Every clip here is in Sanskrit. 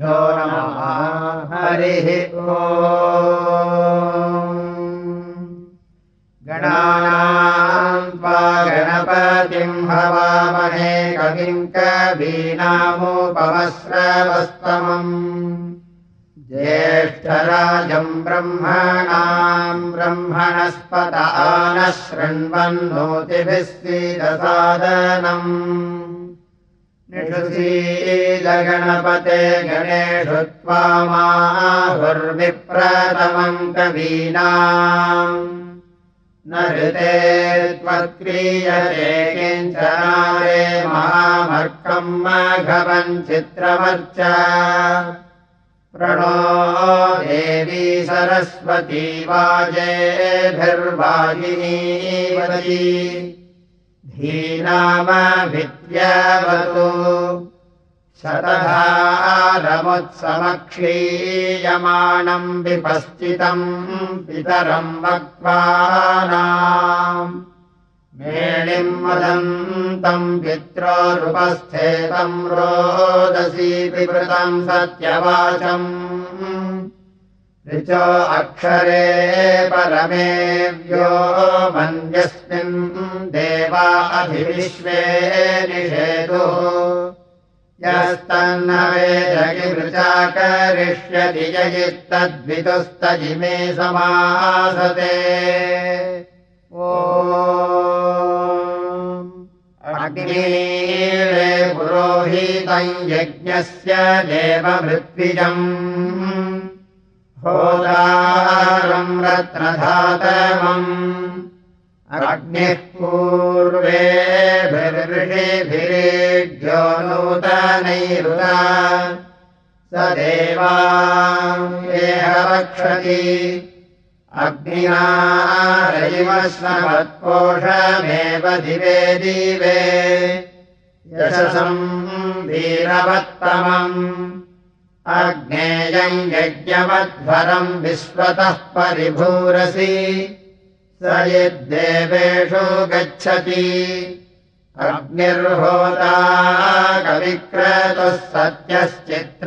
नमः हरिः ओ गणानाम् त्वा गणपतिम् कविम् कवीनामुपमस्रवस्तमम् ज्येष्ठराजम् ब्रह्मणाम् ब्रह्मणस्पत नः शृण्वन्नोतिभिः सीदसादनम् निषुसीदगणपते गणेषु त्वामाहुर्विप्रतमम् कवीनाम्। न किञ्चनारे महामर्कम् मघवम् चित्रमर्च। प्रणो देवी सरस्वती वाजेभिर्वाजिनीवती धीनामभिद्यवतु शतधारमुत्समक्षीयमाणम् विपस्थितम् पितरम् वक्त्वानाम् मेणिम् मदन्तम् पित्रोरुपस्थेतम् रोदसी विवृतम् सत्यवाचम् ऋचो अक्षरे परमेव्यो मन्यस्मिन् देवा अभिविश्वे निषेतुः यस्तन्न वेदगिवृचा करिष्यति यजित्तद्वितुस्तजिमे समासते। ओ अग्नीरे पुरोहितम् यज्ञस्य देवमृत्विजम् होदारम् रत्नधातमम् अग्निः पूर्वेभिर्षिभिरेभ्यो नूतनैरुता। स देवा येह रक्षति अग्निना रयिमश्रवत्पोषमेव दिवे दिवे। यशसम् वीरवत्तमम् अग्नेयम् यज्ञवध्वरम् विश्वतः परिभूरसि। स यद्देवेषु गच्छति। अग्निर्होता कविक्रतुः सत्यश्चित्रश्रवस्तमः।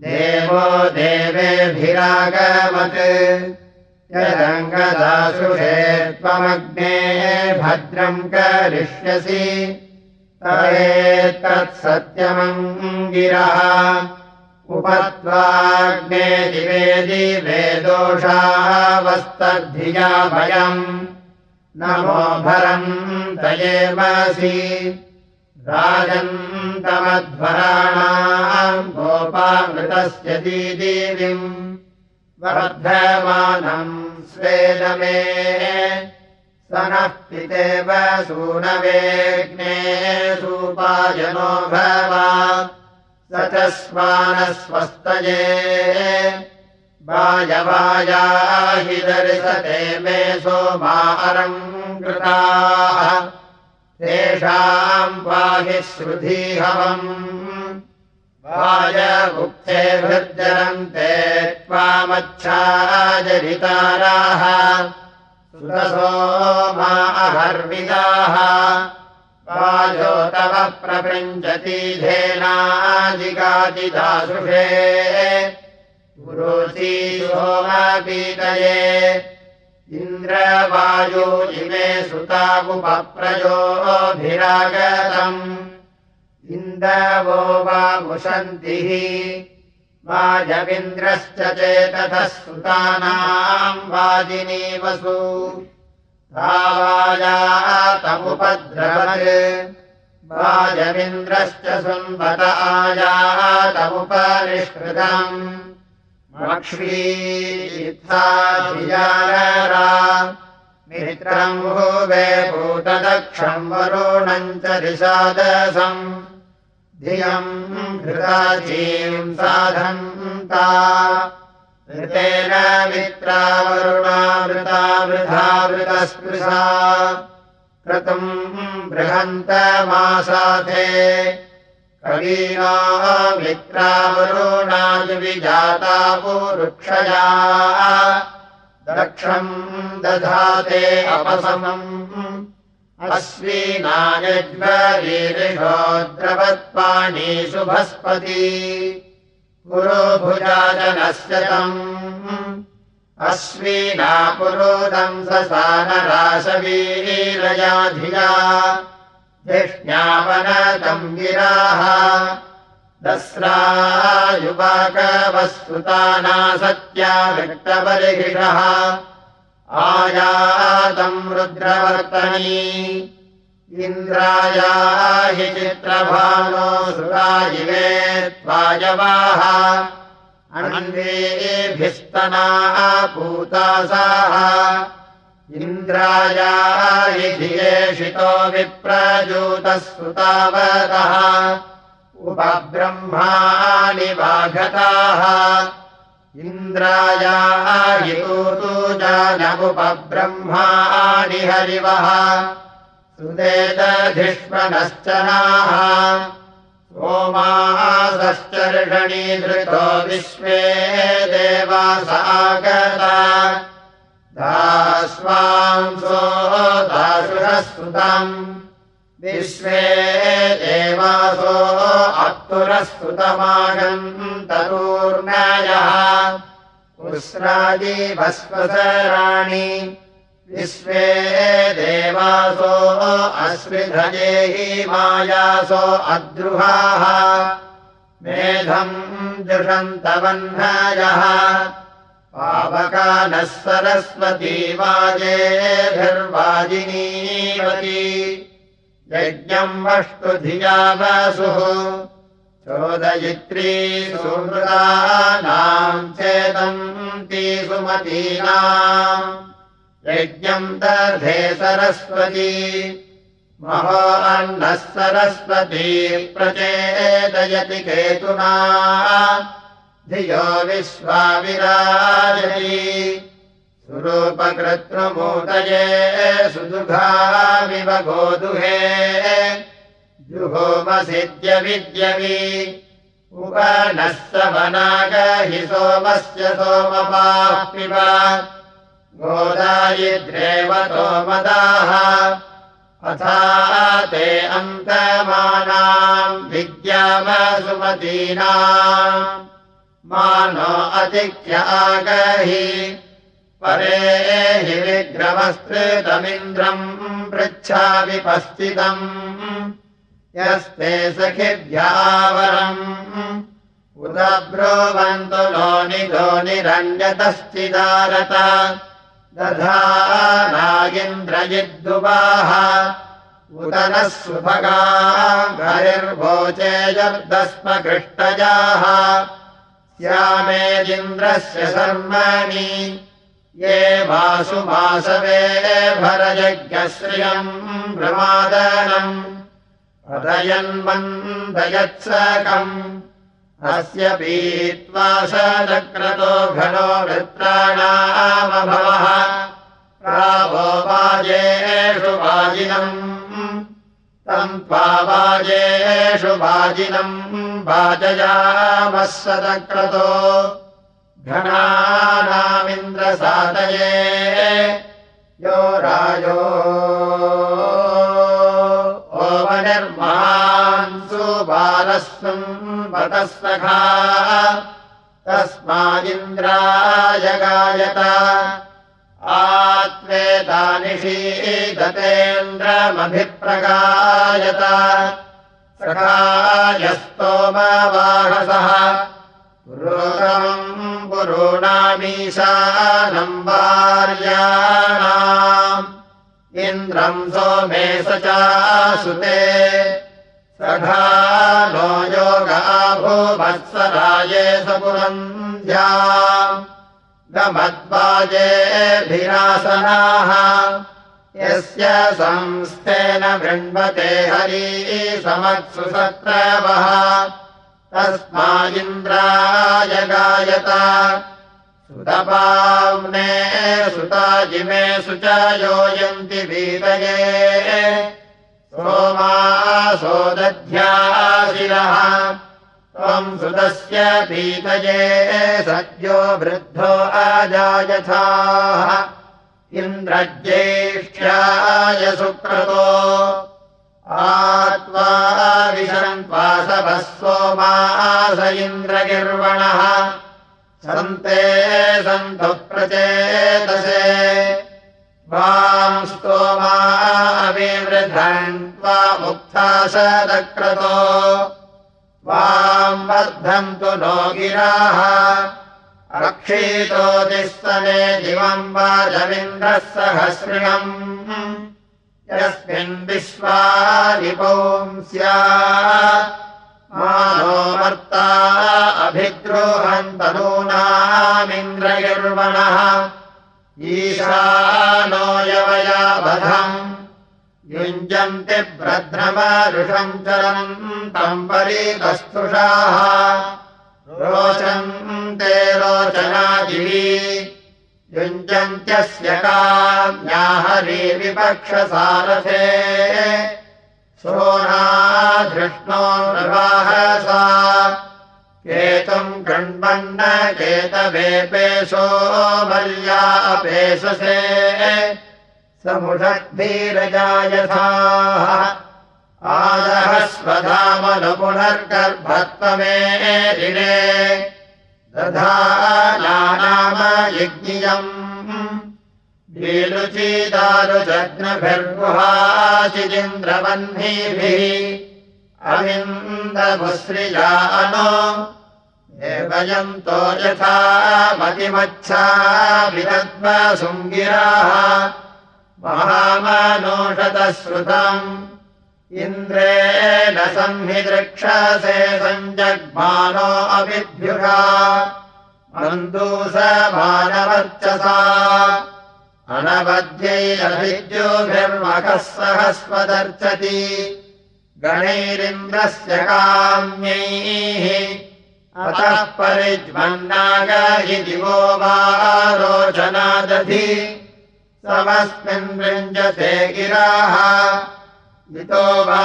देवो देवेभिरागमत् यदङ्गदासुषे त्वमग्ने भद्रम् करिष्यसि तत्सत्यमङ्गिरः। उपत्वाग्ने दिवे दिवे दोषावस्तद्धिया भयम् नमो भरम् तयेमसि राजन्तमध्वराणाम् गोपामृतस्य दीदीविम्। वर्धमानम् स्वेदमे स नः पितेव सूनवेग्ने सूपायनो भवा स च स्वानस्वस्तये। वायवायाहि दर्शते मे सोमारम् कृताः। तेषाम् पाहि श्रुधीहवम् वायगुप्तेभिर्जरन्ते त्वामच्छाजरिताराः सुरसो मा अहर्विदाः वाजो तव प्रपञ्चति धेनाजिगादिदासुषे पुरोची सोमपीतये इन्द्रवायो इमे सुतागुपप्रयोभिरागतम् इन्दवो वा मुषन्तिः वाजविन्द्रश्च चेततः सुतानाम् वाजिनीवसु तावायातमुपद्रवत् वाजमिन्द्रश्च सुन्वत आयातमुपनिष्कृतम् मक्ष्मीत्थाधियारा मित्रम् भुवे भूतदक्षम् वरुणम् च दिशादसम् धियम् घृताचीम् साधन्ता। ऋतेन मित्रावरुणावृता वृथा वृतस्पृशा क्रतुम् बृहन्तमासाथे कवीना मित्रावरुणाजुविजाता वृक्षया दक्षम् दधाते अपसमम् अश्विनायज्वरीरिषोद्रवत्पाणी शुभस्पती। पुरोभुजाजनस्य तम्। अश्विना पुरोदम् ससानराशवीरया धिया धिष्ण्यावनतम् गिराः। दस्रा युवाकवस्तुताना सत्या विक्तबर्हिषः आयातम् रुद्रवर्तनी। इन्द्राया हि चित्रभानो सुरायिवे त्वायवाः अन्वेभिस्तनाः पूतासाः। इन्द्राया हि धियेषितो विप्रजूतः सुतावतः उपब्रह्माणि वाघताः इन्द्रायायितूतु जानमुपब्रह्माणि हरिवः सुदेतधिष्मनश्च नाः। सोमासश्चर्षणीधृतो विश्वे देवासागता दास्वांसो दासुरः सुतम् विश्वे देवासो अप्तुरस्तुतमागम् तरूर्णयः विश्वे देवासो अश्विधजेहि मायासो अद्रुहाः। मेधम् जुषन्तवह्नयः पावकानः सरस्वती वाजेभिर्वाजिनीवती यज्ञम् वष्टु धिया वसुः। चोदयित्री सुमृदानाम् चेदन्ती सुमतीनाम् यज्ञम् दर्धे सरस्वती। महो अन्नः सरस्वती प्रचेदयति केतुना। धियो विश्वाविराजति सुरूपकृत्रुमूतये सुदुघामिव गोदुहे जुहोमसिद्यविद्यवि उपनः सवनागहि सोमस्य सोमपापिव गोदायिद्रेवतो मदाः अथा ते अन्तमानाम् विद्यामसुमतीनाम् मानो अतिक्य आगहि परे हि विग्रमस्तृतमिन्द्रम् पृच्छामि पस्थितम् यस्ते सखिभ्यावरम्। उद ब्रुवन्तु नो निधो निरण्यतश्चिदारत दधा नागिन्द्रजिद्दुवाः उद नः सुभगा गरिर्भोचेजर्दस्म कृष्टजाः स्यामेदिन्द्रस्य शर्मणि ये वासु वासवे भरयज्ञश्रियम् प्रमादनम्। अदयन्मन्दयत्सकम् अस्य पीत्वा सक्रतो घनो वृत्राणामभवः। प्रावो वाजेषु वाजिनम्। तम् त्वा वाजेषु वाजिनम्। वाजयामः सदक्रतो घनानामिन्द्रसादये यो राजो ओमनिर्मान्सु बालस्वम् वतः सखा तस्मादिन्द्राय गायत आत्मेतानिषीदतेन्द्रमभिप्रगायत सखायस्तोमवाहसः पुरोगमम् पुरूणामीशानम् वार्याणाम्। इन्द्रम् सोमे स चासुते सखा नो योगाभूवत्सराये स पुरन्ध्या गमद्वाजेभिरासनाः यस्य संस्थेन वृण्वते हरी समत्सु सत्रवः तस्मादिन्द्राय गायत। सुतपाम्ने सुताजिमे सुच योयन्ति वीतये सोमासोदध्याशिरः त्वम् सुतस्य पीतये सद्यो वृद्धो अजायथाः। इन्द्रज्येष्ठ्याय सुक्रतो आत्वा विशन्त्वा सोमास इन्द्रगिर्वणः। सन्ते सन्तु प्रचेतसे। वां स्तोमा अविवृधन् त्वा मुक्ता सदक्रतो वाम् वर्धन्तु नो गिराः। रक्षितोदिस्तने दिवम् वाजमिन्द्रः सहस्रिणम् यस्मिन् विश्वादिपौंस्या मानो वर्ता अभिद्रोहन्तनूनामिन्द्रगिर्वणः ईशानो यवयावधम् युञ्जन्ति भ्रद्रमरुषम् चरन्तम् परितस्तुषाः रोचन्ते रोचनादिवी युञ्जन्त्यस्य काम्याहरी विपक्षसारथे। सोनाधृष्णो नृवाहसा केतुम् गण्वन्न केतवेपेशो मल्या अपेशसे। समुषद्भिरजायथाः। आदः स्वधामनु पुनर्गर्भत्वमे ऋणे दधा नाम यज्ञियम् वीलुचीदारुजग्नभिर्गुहाचिदिन्द्रवह्निभिः अविन्दमुश्रियानो वयन्तो यथा मतिमच्छा विदद्मशृङ्गिराः महामनोषतश्रुतम् इन्द्रेण संहिदृक्षसे सञ्जग्मानो अविभ्युगा मन्दूसमानवर्चसा अनवद्यैरभिद्योभिर्मखः सहस्वदर्चति। गणैरिन्द्रस्य काम्यैः अतः परिज्वन्नाग हि दिवो वा रोचनादधि समस्मिन् वृञ्जते गिराः इतो वा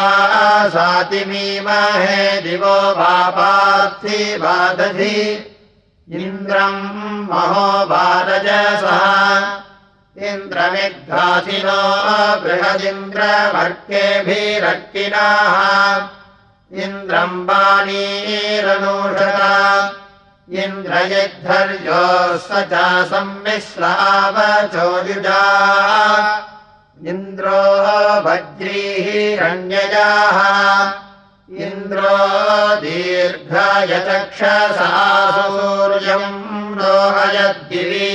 सातिमीमहे दिवो वा पार्थिवादधि इन्द्रम् महो वारजसः इन्द्रमिग्धासिनो बृहदिन्द्रवर्केभिरक्किनाः इन्द्रम् वाणीरनूषता इन्द्रयद्धर्योः स च संमिश्रावचोयुजा इन्द्रो वज्रीः रण्यजाः इन्द्रो दीर्घयचक्षसासूर्यम् रोहयद्गिरि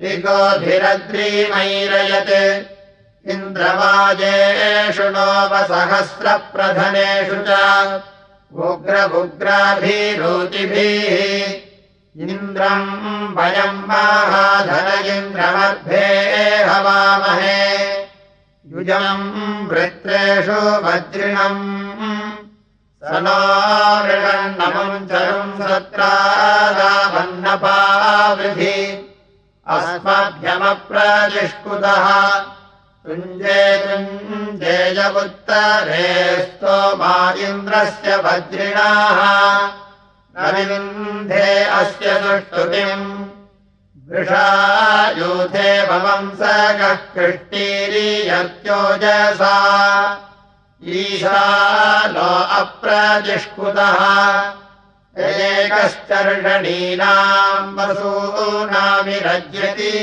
दिगोभिरद्रीमैरयत् इन्द्रवाजेषु नोपसहस्रप्रधनेषु च। उग्रमुग्राभिरोचिभिः इन्द्रम् वयम् माहाधन इन्द्रमर्भे हवामहे। युजम् वृत्रेषु वज्रिणम्। स नो मृगन्नमम् चरुम् सत्रादावन्नपावृधि अस्मभ्यमप्रतिष्कुतः तुञ्जेतुञ्जेयवुत्तरे स्तोमा इन्द्रस्य वज्रिणाः न विन्धे अस्य सुष्टुतिम्। वृषायूथे भवंसगः कृष्टीरीयर्त्योजसा ईशानो अप्रतिष्कुतः। एकश्चर्षणीनाम् वसूनामिरज्यति।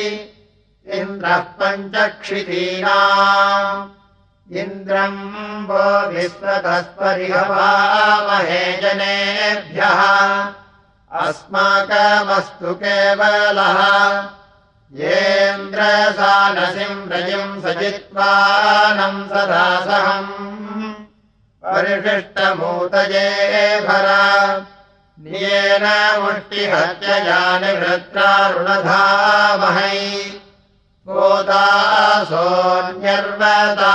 इन्द्रः पञ्चक्षितीनाम् इन्द्रम् वो विश्वतस्परिहवामहे जनेभ्यः अस्माकमस्तु केवलः येन्द्रसानसिम् रजिम् सजित्वानम् सदासहम् परिशिष्टमूतये भरा नियेन मुष्टिहत्यया निवृत्रारुणधामहै सोऽन्यर्वता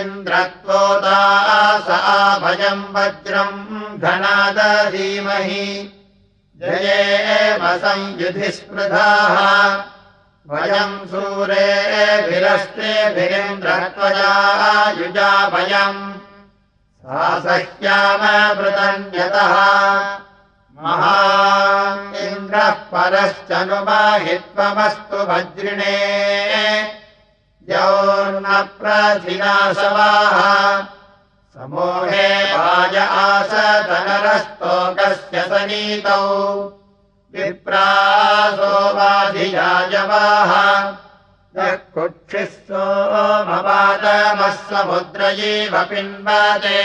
इन्द्रत्वोदास भजम् वज्रम् धनादधीमहि जयेम संयुधिस्पृधाः। वयम् सूरेभिरस्तेभिरिन्द्रत्वजा युजा वयम् सा सह्यामवृतन्यतः महा इन्द्रः परश्चनुबाहित्वमस्तु वज्रिणे। प्रथिनासवाः समूहे वाज आसतनरस्तोकस्य सनीतौ। विप्रासोवाधियाजवाः यः कुक्षिः सोमवादमः समुद्रयैव पिन्वते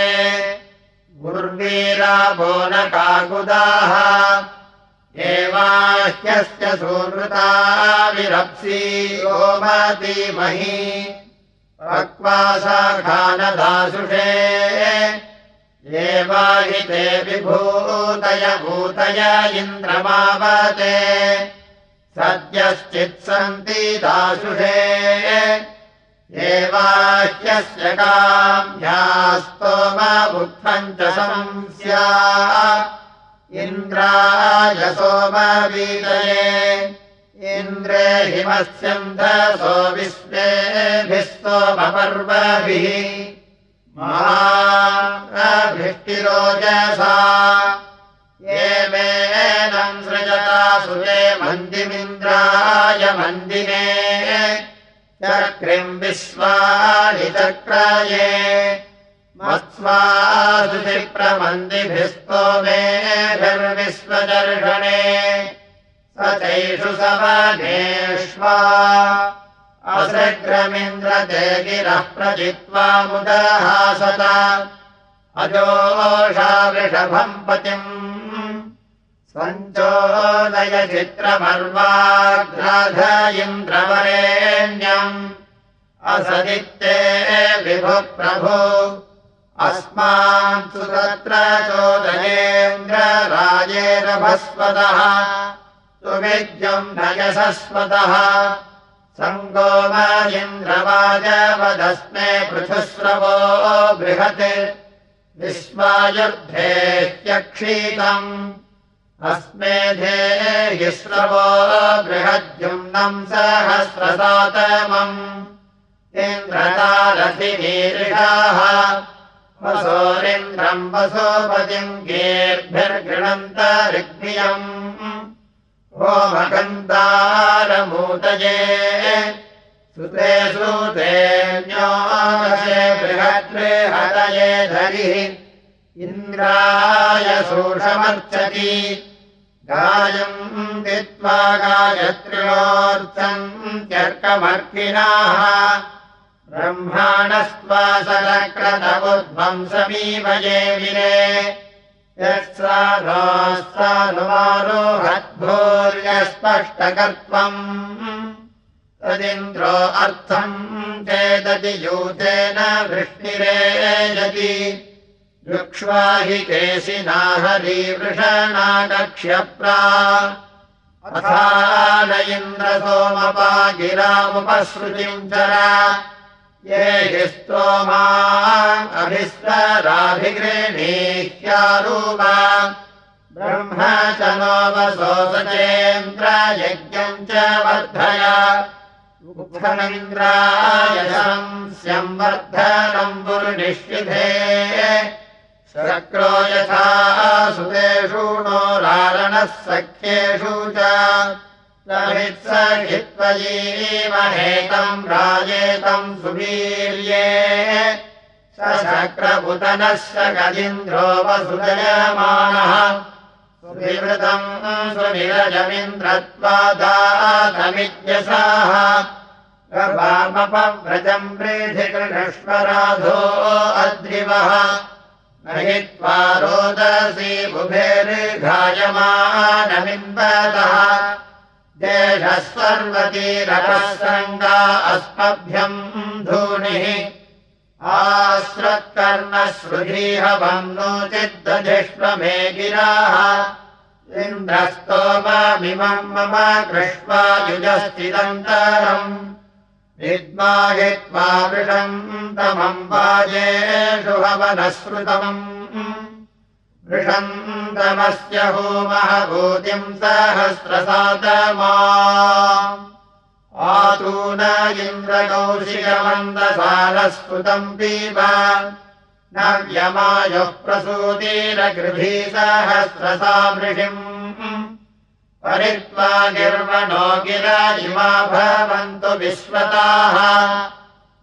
गुर्वीराभो न काकुदाः। एवाह्यस्य सुहृता विरप्सी ओमधीमहि पक्वाशाखानदासुषे एवाहि ते विभूतय भूतय इन्द्रमावते। सद्यश्चित्सन्ति दासुषे एवाह्यस्य काम्यास्तोमबुद्धम् च संस्या। इन्द्राय सोमवीतये इन्द्रे हिमस्यन्धसो विश्वेभिः सोमपर्वभिः महाभिष्टिरोजसा ये मेनम् सृजता सुरे मन्दिमिन्द्राय मन्दिने चक्रिम् विश्वानि चक्राये मत्स्वासुशिप्रमन्दिभिस्तो मेभिर्विश्वदर्शने स चैषु सवनेष्वा। असग्रमिन्द्रते गिरः प्रजित्वा वृषभम् पतिम् सञ्चोदय चित्रमर्वाग्राध इन्द्रवरेण्यम् असदित्ते विभु प्रभु अस्मान् सुतत्र चोदयेन्द्रराजेरभस्वतः सुविद्यम् नयसस्वतः सङ्गोम इन्द्रवाजवदस्मे पृथुस्रवो बृहत् विश्वायुर्धेह्यक्षीतम् अस्मे धेयिस्रवो बृहद्युम्नम् सहस्रसातमम्। इन्द्रतारथिनीरिषाः वसोरिन्द्रम् वसोपतिम् गेर्भिर्गृणन्तरिग्नियम्। होमकन्तारमूतये सुते सुतेऽन्योषे बृहद्बृहतये धरिः इन्द्राय शोषमर्चति गायम् दित्वा गायत्र्योऽर्थम् त्यर्कमर्किणाः ब्रह्माणस्त्वासलक्रतमुध्वंसमीमये विरे। यत्सारोहद्भूर्यस्पष्टकर्त्वम् तदिन्द्रो अर्थम् चेदति यूतेन वृष्टिरेजति युक्ष्वा हि केशिना हरिवृषणाकक्ष्यप्रा अथा न इन्द्रसोमपा गिरामुपसृतिम् चरा ये हि स्तोमा अभिस्तराभिगृणीह्यारूपा ब्रह्म च नोपसोसचेन्द्रयज्ञम् च वर्धय। उक्थमिन्द्रायशम् स्यम्वर्धनम् पुरुनिष्ठिधे शक्रो यथा सुतेषु नो रारणः सख्येषु च। सहित्वयीमहेतम् राजेतम् सुवीर्ये। स शक्रपुतनः स गदिन्द्रो वसुदयमानः सुविवृतम् सुनिरजमिन्द्रत्वादातमिज्ञसाः वामपव्रजम् प्रेधिकृष्वराधो अद्रिवः न हि त्वा रोदसी बुभेर्घायमानमिम्बतः देशस्वर्वतीरसङ्गा अस्मभ्यम् धूनिः। आश्रत्कर्णश्रुधीहवम् नो चिद्दधिष्वमे गिराः इन्द्रस्तोममिमम् मम कृष्वा युजस्थिदन्तरम् विद्माहित्वा वृषम् तमम् वाजेषु हवनश्रुतमम् वृषन्तमस्य होमः भूतिम् सहस्रसातमा आतून इन्द्रकौशिकमन्दसारस्फुतम् पीब। नव्यमायुः प्रसूतिरगृधी सहस्रसा वृषिम् परित्वा निर्वणो गिरा इमा भवन्तु विश्वताः।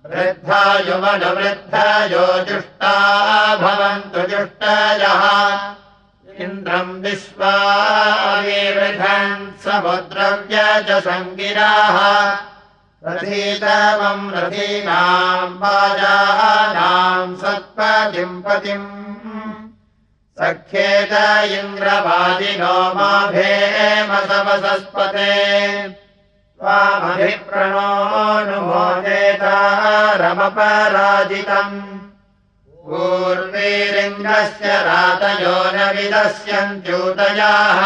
वृद्धायुमनुवृद्धयो जुष्टा भवन्तु जुष्टयः। इन्द्रम् विश्वाविवृधन् समुद्रव्य च सङ्गिराः। रथीतमम् रथीनाम् वाजानाम् सत्पतिम् पतिम् सख्ये च इन्द्रवादिनो माभेमसवसस्पते रमपराजितम्। पूर्वेरिन्द्रस्य रातयो न विदस्यन्त्यूतयाः।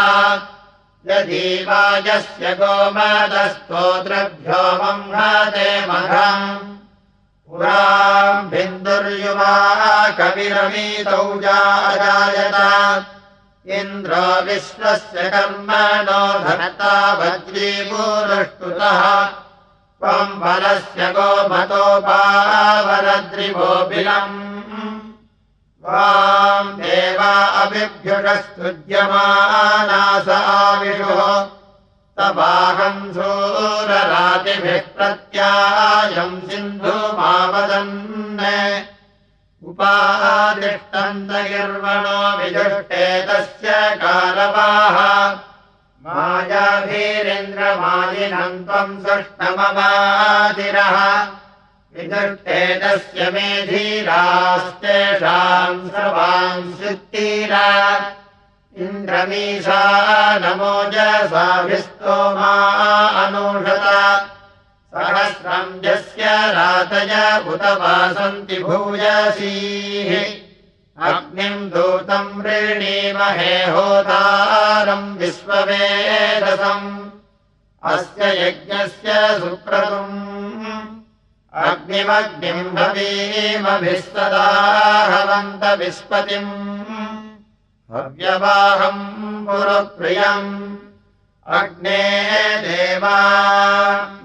यदि वाजस्य गोमदस्तोत्रभ्यो मह्ते मघम् पुराम् कविरमीतौ जायत इन्द्रो विश्वस्य कर्मणो धनता वज्रीपूरुष्टुतः त्वम् बलस्य गोमतोपावरद्रिवोऽलम् त्वाम् देवा अभिभ्युषस्तुज्यमानासाविषुः सूररातिभिः प्रत्यायम् सिन्धुमावदन् उपादिष्टन्तगिर्वणो विजुष्टे तस्य कालवाः मायाभीरेन्द्रमालिनम् त्वम् सुष्टमवादिरः विदुष्टेतस्य मेधीरास्तेषाम् सर्वान् सुत्तीरा इन्द्रमीषा नमोजसाभिस्तोमा अनुषत। सहस्रम् यस्य रातय उत वासन्ति भूयसीः अग्निम् दूतम् वृणीमहे होतारम् विश्ववेदसम्। अस्य यज्ञस्य सुक्रतुम् अग्निमग्निम् भवीमभिस्तदाहवन्त विस्पतिम् भव्यवाहम् पुरप्रियम्। अग्ने देवा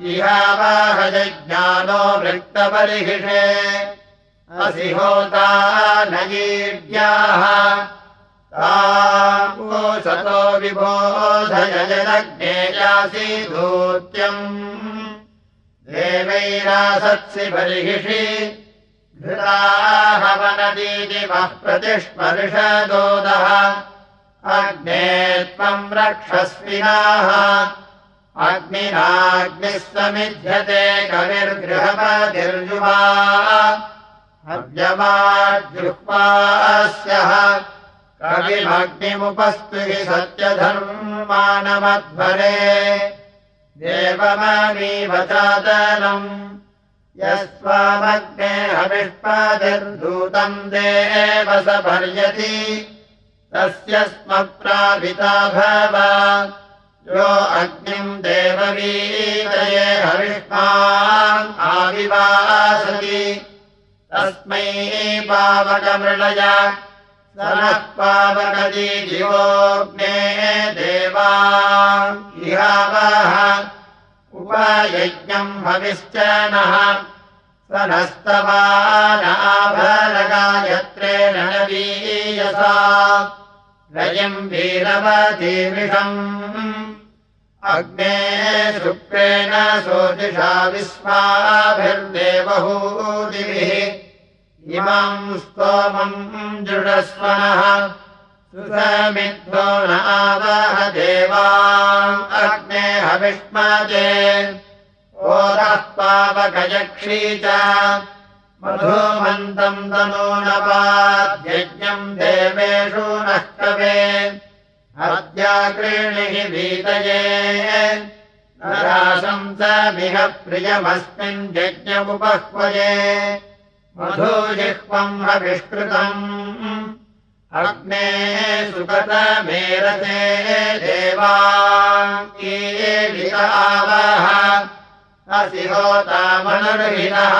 इहावाहजज्ञानो वृत्तपरिहिषे। असि होता नयीव्याः सतो विबोधय जदग्नेयासि दूत्यम् देवैरासत्सि बर्हिषि घृताहवनदीदिवः प्रतिस्पर्शदोदः अग्ने त्वम् रक्षस्विनाः अग्निनाग्निः समिध्यते कविर्गृहपतिर्युवा अव्यवाजुह्वास्यः कविमग्निमुपस्तु हि सत्यधर्मानमध्वरे देवमनीवचादनम् यस्वामग्ने हविष्पादिर्दूतम् देव स भर्यति तस्य भव। यो अग्निम् देववीतये हविष्मान् आविवासति। तस्मै पावकमृळय। नः पावकदी जीवोऽग्ने देवा। इहावः उपयज्ञम् भविश्च नः। स नस्तवानाभरगायत्रेण नवीयसा रयम् वीरवतीमिषम् अग्ने शुक्रेण सोतिषा विस्माभिर्देवहूदिभिः इमम् स्तोमम् दृढस्वनः सुसमिद्धो हविष्मजे ओरः पावकयक्षी च। मधुमन्तम् तनूनपाद्यज्ञम् देवेषु नः कवे अद्याकृणिः वीतये। नराशंसमिह प्रियमस्मिन् यज्ञमुपह्वये। मधुजिह्वम् हविष्कृतम् अग्ने सुगतमेरते देवावः असि होतामनुर्हिणः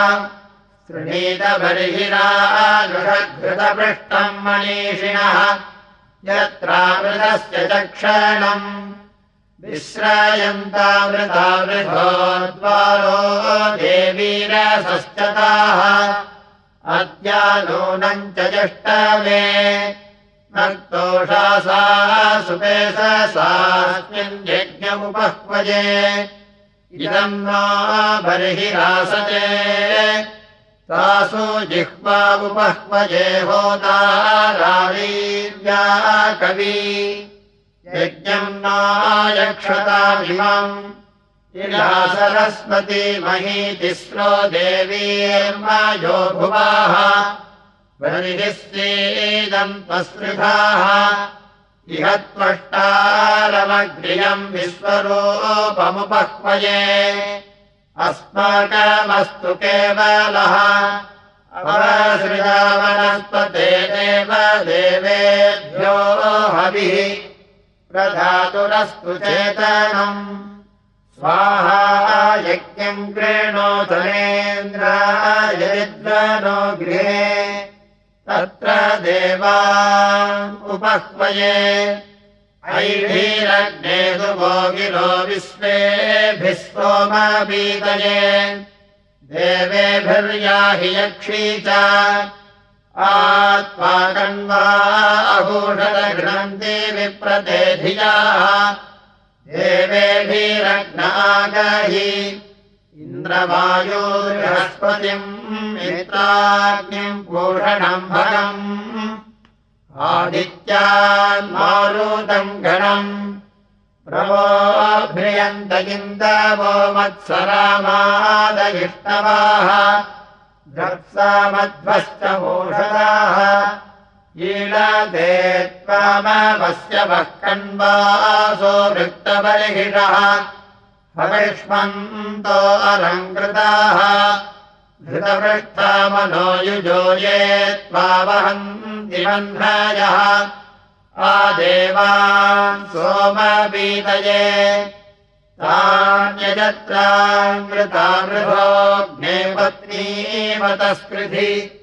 शृणीतबर्हिरानुषघृतपृष्टम् मनीषिणः यत्रामृतस्य चक्षणम् विश्रायन्तामृतामृतो द्वारो देवीरसश्चताः अद्यानूनम् च जष्टमे नक्तोषासा सुपेशसास्मिन् यज्ञमुपह्वजे इदम् नो बर्हिरासते तासु जिह्वामुपह्वजे होदारावीर्या कवि। यज्ञम् नायक्षतामिमम् सरस्वती मही तिस्रो देवीर्मायो भुवाः बर्हिस्तेदम् त्वसृधाः इह त्वष्टारमग्र्यम् विश्वरूपमुपह्वये। अस्माकमस्तु केवलः अवसृजावनस्पते देव देवेभ्यो हविः प्रधातुरस्तु चेतनम्। स्वाहा यज्ञम् क्रेणोतरेन्द्रायद्वनो गृहे तत्र देवा उपह्वये। ऐभीरग्ने सुभोगिरो विश्वेभिः सोमबीतये देवेभिर्याहि यक्षी च। आत्माकण्वा अभूषदघ्नन्ति विप्रते धियाः देवेभिरग्नागहि इन्द्रवायोबृहस्पतिम् मित्राग्निम् भूषणम् भगम् आदित्यान्मारुतम् गणम् प्रवोभ्रियन्तगिन्दवो मत्सरामादयिष्टवाः द्रत्सामध्वश्च भूषदाः ईळते त्वामवस्य वः कण्वासो वृत्तबर्हिषः हविष्मन्तो अलङ्कृताः। धृतपृष्ठा मनो युजो ये त्वावहन्ति बन्धायः। आदेवान् सोमपीतये। तान्यजत्रामृतामृभोग्ने पत्नीमतस्कृधि।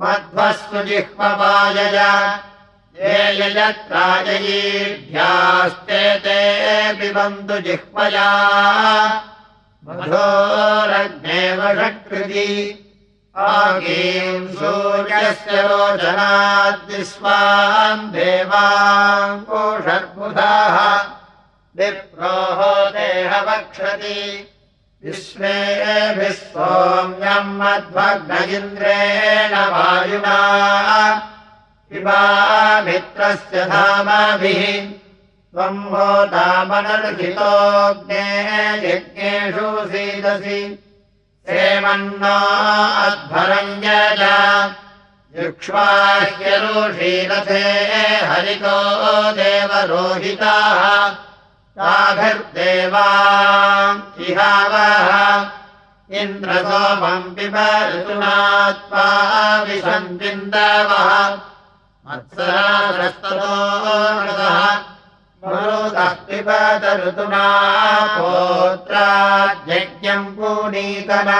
मध्वस्सु जिह्वपायय ये यजत्राजयीभ्यास्ते ते पिबन्तु जिह्वया मधोरग्नेव षट्कृति आगीम् सूर्यस्य रोचनाद्विस्वान् देवाङ्कोषर्बुधाः विप्रोः देहवक्षति विश्वेभिः सोम्यम् मध्वग्न इन्द्रेण वायुना पिबा मित्रस्य धामाभिः त्वम् होतामनर्हितोऽग्ने यज्ञेषु सीदसि। अध्वरम् यज। युक्ष्वाह्यरुषीरथे हरितो देवरोहिताः। ताभिर्देवा इहावः। इन्द्रसोमम् पिब ऋतुना त्वा विशन्तिन्दवः मत्सरास्ततो मरुतः पिबत ऋतुना पोत्राज्ञम् पूनीतन।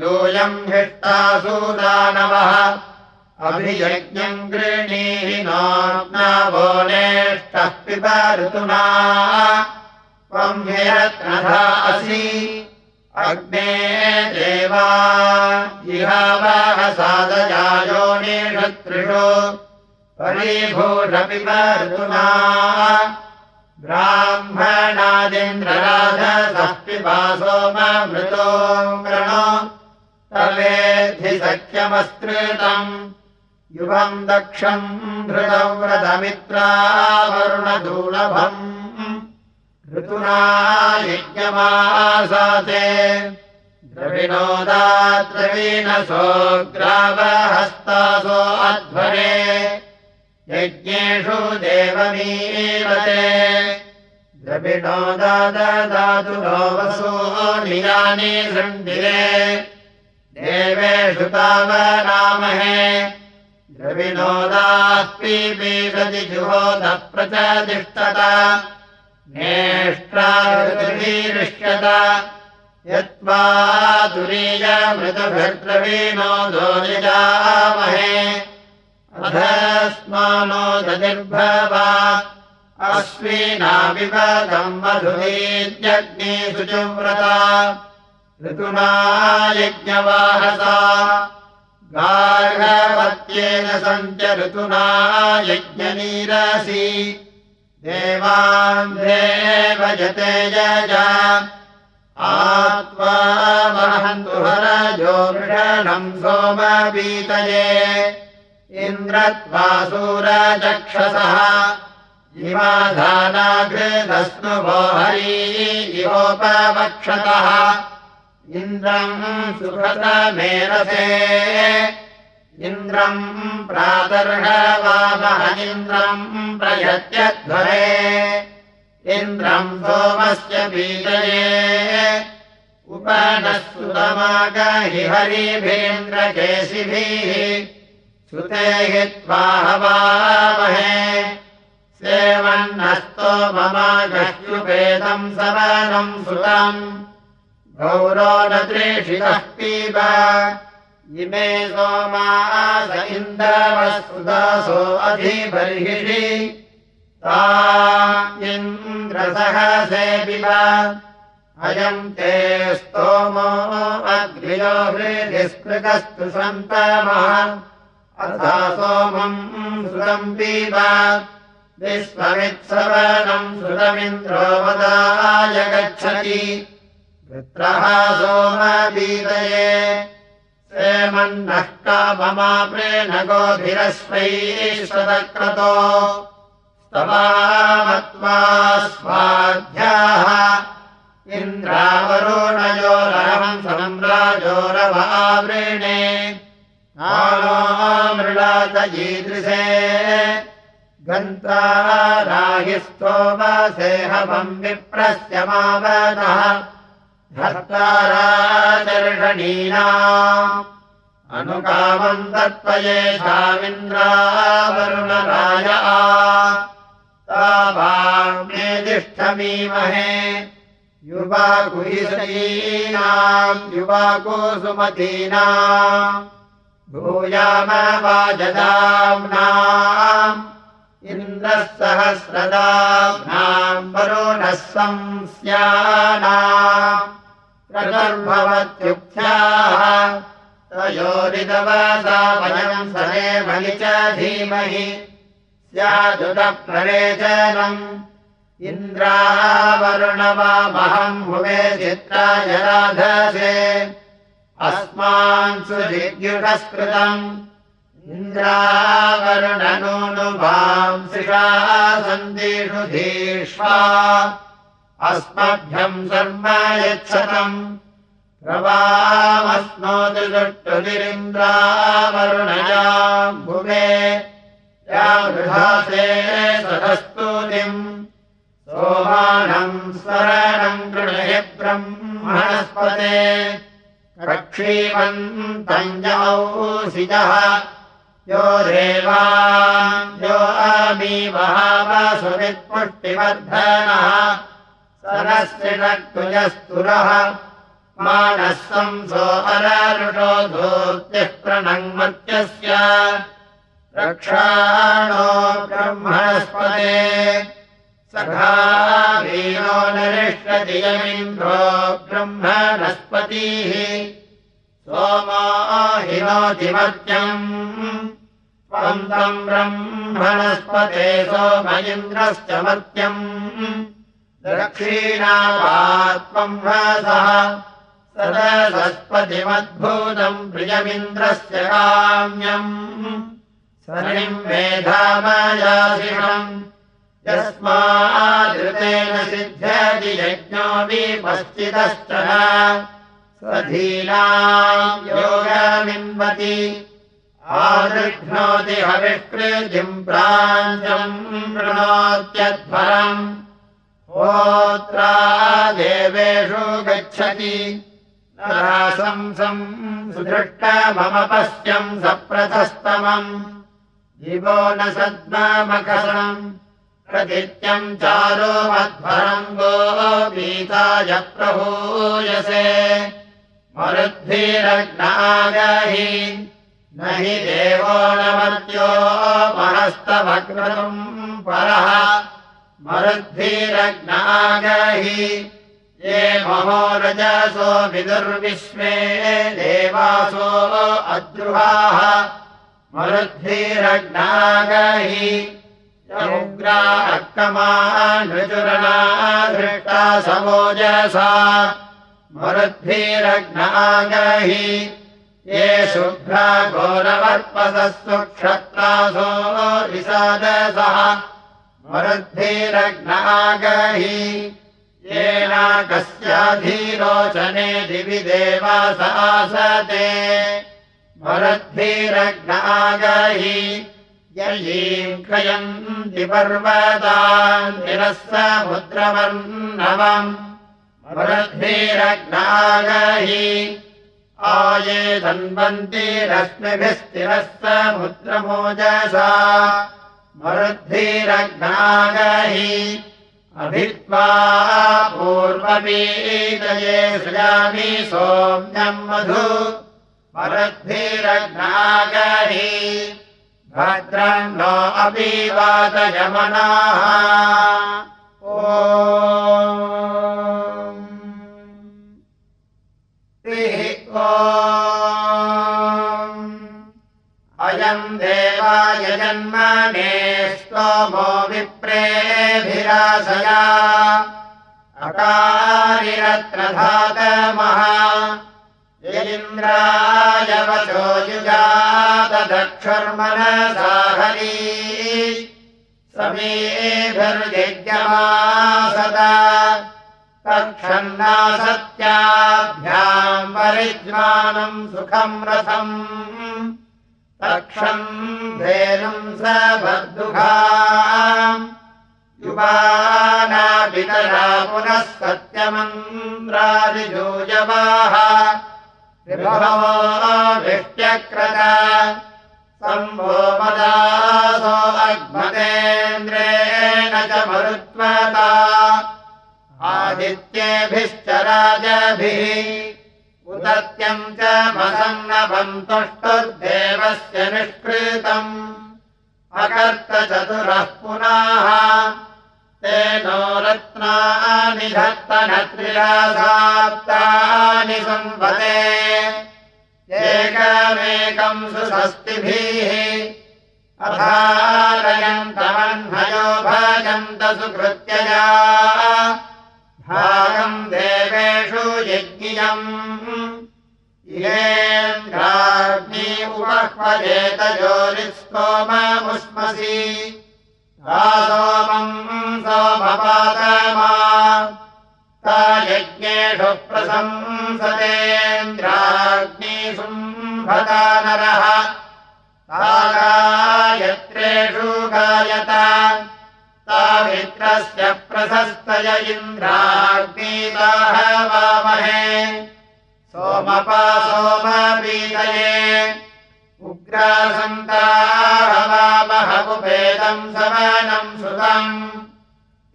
योऽयम् हिष्टासूदानवः। अभियज्ञम् गृह्णीहि नाग्नावो नेष्टः पिब ऋतुना। त्वम् ह्यरत्नधा असि अग्ने देवा इहावः सादयायोनिषत्रिषु परीभूषपिब ऋतुना ब्राह्मणादिन्द्रराधसः पिबा सोममृतो वृणो तवेद्धि सख्यमस्कृतम् युवम् दक्षम् धृतव्रतमित्रावरुणदूलभम् ऋतुना यज्ञमासाते द्रविणोदाद्रवीणसो ग्रावहस्तासो अध्वरे। यज्ञेषु देवमीवते द्रविणोदाददातु नो नियानि सन्धिरे। देवेषु तावनामहे। द्रविणोदास्पीपीषति जुहोदः नेष्ट्रादृशत यत्त्वा तुरीयमृतभद्रवीणो दोलिजामहे अधस्मानो दनिर्भवा। अश्विनाविपदम् मधुरीत्यग्ने शुचिव्रता ऋतुना यज्ञवाहसा। गार्हवत्येन सञ्च ऋतुना यज्ञनीरसि देवान्देव यते यजा आत्वा वहन्तु हरजो मृषणम् सोमपीतये। इन्द्रत्वासूरचक्षसः इमाधानाघृतस्नुभो हरी इवोपवक्षतः इन्द्रम् सुखतमेरसे इन्द्रम् प्रातर्हवामः इन्द्रम् प्रयत्यध्वरे इन्द्रम् सोमस्य पीतये। उपनः सुतमागहि सुते हि त्वा हवामहे। सेवन्नस्तो ममागह्युपेदम् सवनम् सुतम्। गौरो न त्रेषितः पीब इमे सोमास इन्द्रवस्तुदासो अधिबर्हिषि। ता इन्द्रसहसे पिब। अयम् ते स्तोमो अग्र्यो हृदिस्पृगस्तु सन्तमः। अथा सोमम् सुतम् पीब। विश्वमित्सवनम् सुतमिन्द्रो वदाय गच्छति। पुत्रः सोमबीतये सेमन्नः काममाप्रेण गोभिरश्वैश्वतक्रतो स्तवामत्वा स्वाध्याः इन्द्रावरुणयोरहम् सम्राजोरवावृणे आनो मृळातयीदृशे गन्ता राहि स्तोमसेहमम् विप्रस्य मावनः भर्ताराचर्षणीना अनुकामम् तत्त्वयेषामिन्द्रावरुणराय तावाग्नेदिष्ठमीमहे युवाकुहिषीणाम् युवाकुसुमतीनाम् भूयामवाजदाम्नाम् इन्द्रः सहस्रदाम्नाम् वरुणः संस्यानाम् प्रगर्भवत्युक्त्याः तयोरिदवसा वयम् सरेमणि च धीमहि। स्यादुदप्ररेचनम् इन्द्रावरुणवामहम् भुवे चित्राय राधसे अस्मान् सुजिद्युषस्कृतम् इन्द्रावरुणनूनुभांसिषा सन्दिषु धीष्वा। अस्मभ्यम् शर्म यच्छतम् प्रवामस्नोतु दुष्टुरिन्द्रावरुणयाम् भुवे या गृहासे स्मरणम् गृणहि ब्रह्मणस्पते। रक्षीवन्तम् जौसिजः यो देवा यो अमी वहावसुवित्पुष्टिवर्धनः मानः संसो अरारुषो धूर्तिः प्रणङ्मत्यस्य। रक्षाणो ब्रह्मणस्पते। सखा वीरो नरिष्यति यमिन्द्रो ब्रह्मणस्पतिः। सोमो हिनोतिमत्यम् त्वम् ब्रह्मणस्पते सोम इन्द्रश्च मत्यम्। दक्षिणात्मम् ह्रसः सदसस्पतिमद्भूतम् प्रियमिन्द्रस्य काम्यम् सरिम् मेधामयाशिषम् यस्मादृतेन सिद्ध्यति यज्ञो विपश्चितश्च स्वधीना योगमिन्वति आदृघ्नोति हविष्कृतिम् प्राञ्चम् वृणोत्यध्वरम् होत्रा देवेषु गच्छति राशंसम् सुदृष्टममपश्यम् सप्रथस्तमम्। दिवो न सद्ममकसनम् प्रदित्यम् चारो मध्वरम् गो प्रभूयसे। मरुद्भिरग्नागहि न हि देवो न मर्त्यो महस्तभग्नम् परः। मरुद्भिरग्नागहि ये महो रजसो विदुर्विश्वे देवासो अद्रुहाः मरुद्भिरग्नागहि उग्रा अर्कमानृचुरणा धृष्टा समोजसा मरुद्भिरग्नागहि ये शुभ्रा घोरवर्पसस्तु क्षत्रासो विसादसः मरुद्भिरग्नागहि येनाकस्याधीरोचने दिवि देवासासते मरुद्भिरग्नागहि ययीम् खयन्ति पर्वतान्तिरः समुद्रवर्णवम् मरुद्भिरग्नागहि आये धन्वन्ति रश्मिभिस्तिरः समुद्रमोजसा मरुद्भिरग्नागहि अभित्वा पूर्ववीतये सृजामि सोम्यम् मधु। मरुद्भिरग्नागहि भद्रम् नो अपि वातयमनाः ओ अयम् देवाय जन्मने स्तोमो विप्रेभिरासया अकारिरत्नधातमः यदिन्द्राय वचो युजातदक्षुर्मनसाहरी समेभिर्यज्ञमा सदा तक्षन्ना सत्याभ्याम् परिज्ञानम् सुखम् रथम् तक्षम् धेनुम् स बद्धुघा युवाना पितरा पुनः सत्यमन्द्रादिजूयवाः विभवोऽभिष्ट्यक्रत सम्भो मदासो अग्मतेन्द्रेण च मरुत्वता। आदित्येभिश्च राजभिः उदत्यम् च मसन्नभम् तुष्टुर्देवस्य निष्कृतम्। अकर्त चतुरः पुनः। तेनो रत्नानि धत्तनत्रिरासाप्तानि सम्पते। एकमेकम् सुषष्टिभिः अधारयन्तमह्नयो भजन्त सुकृत्यया भागम् देवेषु यज्ञियम्। येन्द्राग्नि उपह्वजेतजोरिस्तोममुष्मसि सोमम् सोमपादमा। ता यज्ञेषु प्रशंसतेन्द्राग्निशुम्भता नरः। गायत्रेषु गायत। मित्रस्य वामहे सोमपा सोमपीतये उग्रासन्ताः वामहमुपेदम् समानम् सुतम्।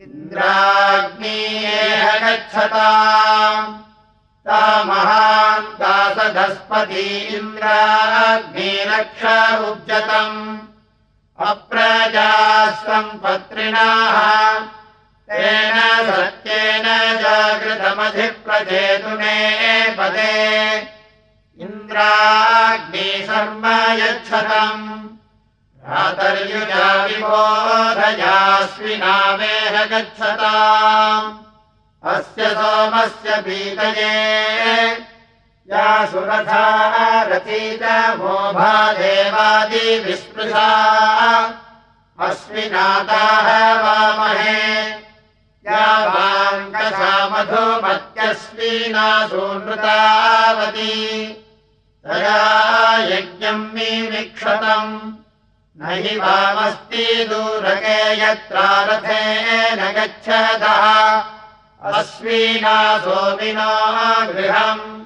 इन्द्राग्नीयेह गच्छता। ता महान् दासधस्पती इन्द्राग्निरक्ष उज्जतम् अप्रजाः सम्पत्रिणाः तेन सत्येन जागृतमधिप्रचेतुने पदे। इन्द्राग्नि शर्म यच्छतम्। भ्रातर्युजा विबोधयास्विनामेह गच्छता अस्य सोमस्य पीतये। या सुरथा रचीत मोभा देवादिविस्पृशा अश्विनाताः वामहे या वाङ्कसा मधुमत्यस्विनासूनृतावती तया यज्ञम् मीमिक्षतम्। न हि वामस्ति दूरके यत्रारथेन गच्छतः। अश्विनासोमिनो गृहम्।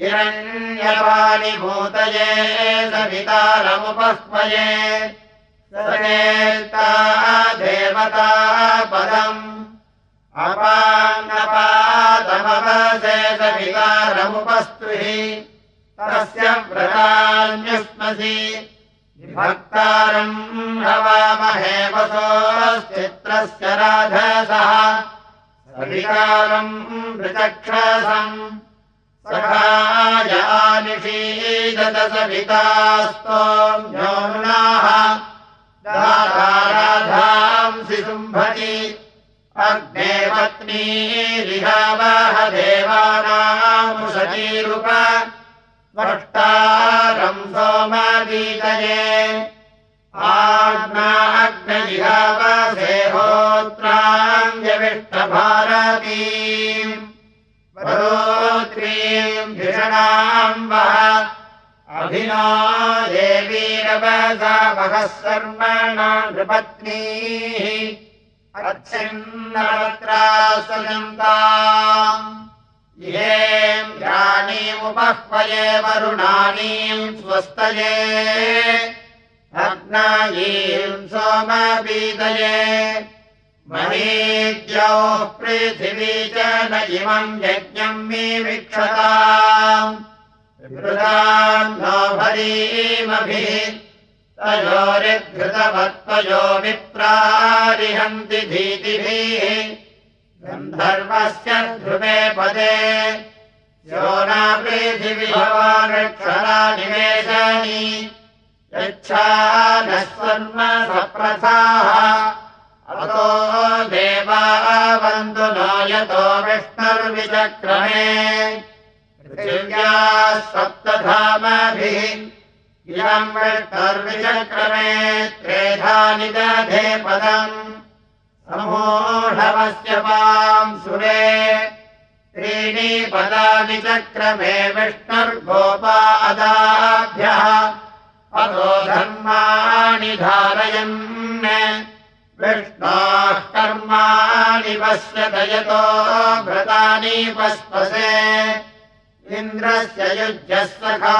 हिरण्यपाणि भूतये सवितारमुपह्वये सनेता देवता पदम् सवितारमुपस्तुहि तस्य व्रतान्युष्मसि विभक्तारम् हवामहे वसोश्चित्रस्य राधसः। सविकारम् पृचक्षसम् सवितास्तोम्योनाः दाताराधांसि शुम्भति अग्ने देवानामुषतीरुप वष्टारम् सोमगीतये आग्ना अग्नजिहावसेहोत्राङ्गविष्टभारतीम् वरोत्रीम् धिषणाम् वः अभिना देवीरवसा महः सर्वणा नृपत्नीः अच्छिन्नवत्रासयन्ता येम् राणीमुपह्वये वरुणानीम् स्वस्तये। अग्नायीम् सोमबीदये महीद्योः पृथिवी च न इमम् यज्ञम् मे वीक्षता नो भरीमभिः तयोरिद्धृतवत्त्वयो विप्रारिहन्ति धीतिभिः गन्धर्वस्य ध्रुवे पदे। यो नापृथिविभवानक्षरा निवेशानि यच्छा नः सप्रथाः अतो देवा वन्तु नो यतो विष्णुर्विचक्रमे सप्तधामभिः इयम् विष्णुर्विचक्रमे त्रेधानि दधे पदम् समूढवस्य पाम् सुरे त्रीणि पदानि चक्रमे विष्णुर्गोपा अदाभ्यः अतो धर्माणि धारयन् विष्णोः कर्माणि पश्यत यतो व्रतानि पस्पसे इन्द्रस्य युज्यस्वखा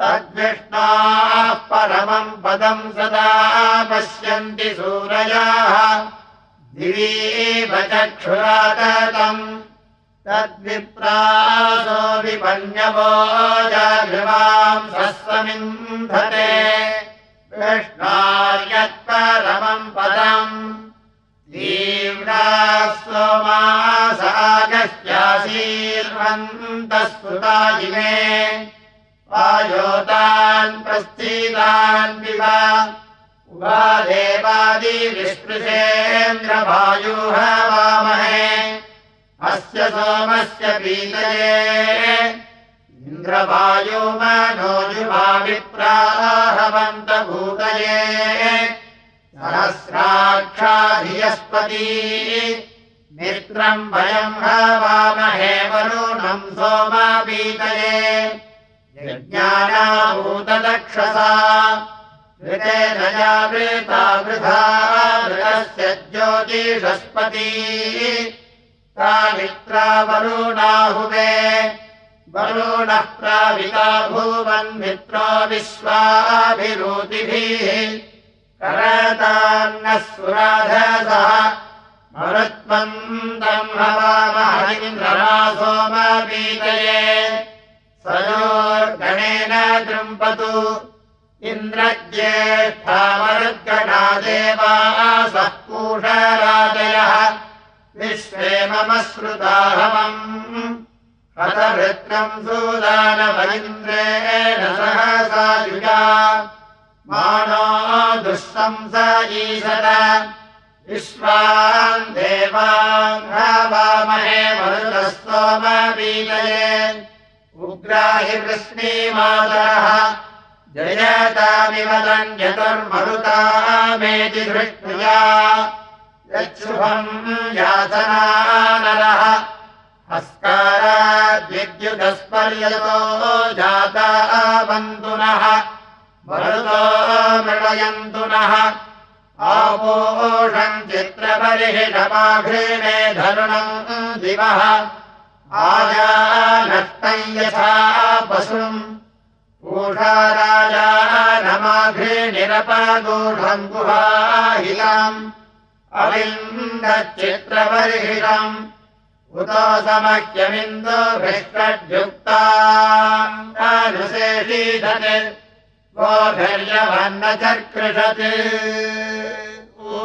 तद्विष्णाः परमम् पदम् सदा पश्यन्ति सूरयाः दिवीव चक्षुरागतम् तद्विप्रासो विपन्यवो जागृवाम् सस्वमिन्धते। कृष्णार्यत्परमम् पदम् तीव्राः सोमासागस्याशीर्वन्तः सुता इमे वायोतान् प्रस्थितान् विवा उभा देवादिविस्पृशेन्द्रवायुः वामहे। अस्य सोमस्य पीतये। इन्द्रवायो मनोजुभाविप्राहवन्तभूतये सहस्राक्षाधियस्पती। मित्रम् वयम् हवामहे वरुणम् सोमापीतये ज्ञानाभूतदक्षसा ऋतेन जावृता वृथा वृतस्य ज्योतिषस्पती। सा मित्रा वरुणाहुवे वरुणः प्राविता भूवन् मित्रो विश्वाभिरोतिभिः करतान्नः सुराधसः। मरुत्वन्तम् हवामहिन्द्ररासोमपीतये सयोर्गणेन दृम्पतु। इन्द्रज्येष्ठामरुद्गणा देवासः पूषराजयः विश्वे मम श्रुताहवम् हतभृत्रम् सूदानवैन्द्रेण सहसा युजा। मानो दुःशंस ईशत। विश्वान् मरुतः सोमबीजये उग्राहि वृष्णीमातरः जयतामिवदन् यतुर्मरुतामेति धृष्णुया यच्छुभम् यातनानरः हस्काराद्विद्युतस्पर्यतो जाता बन्धुनः। मरुतो मृडयन्तु नः। आपोषम् चित्रपरिहिषमाघृणे धरुणम् दिवः आजा नष्टम् यथा पशुम्। पूषा राजा नमाघृणिरपगूढम् गुहाहिलम् अविन्दच्चित्रपरिहिषम् उतो समह्यमिन्दुभिष्टद्युक्ता अनुशेषीधत् गोभिर्यवन्न चर्कृषत् ओ